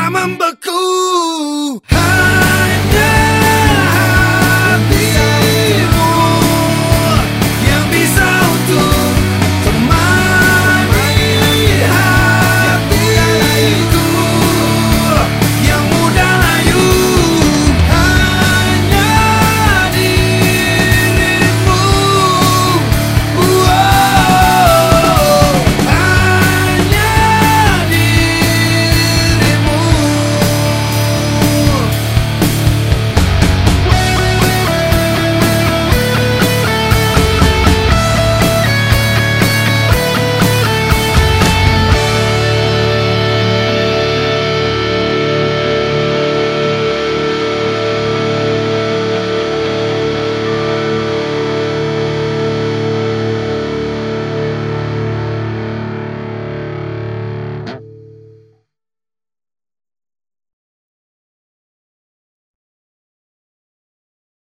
I'm a cool.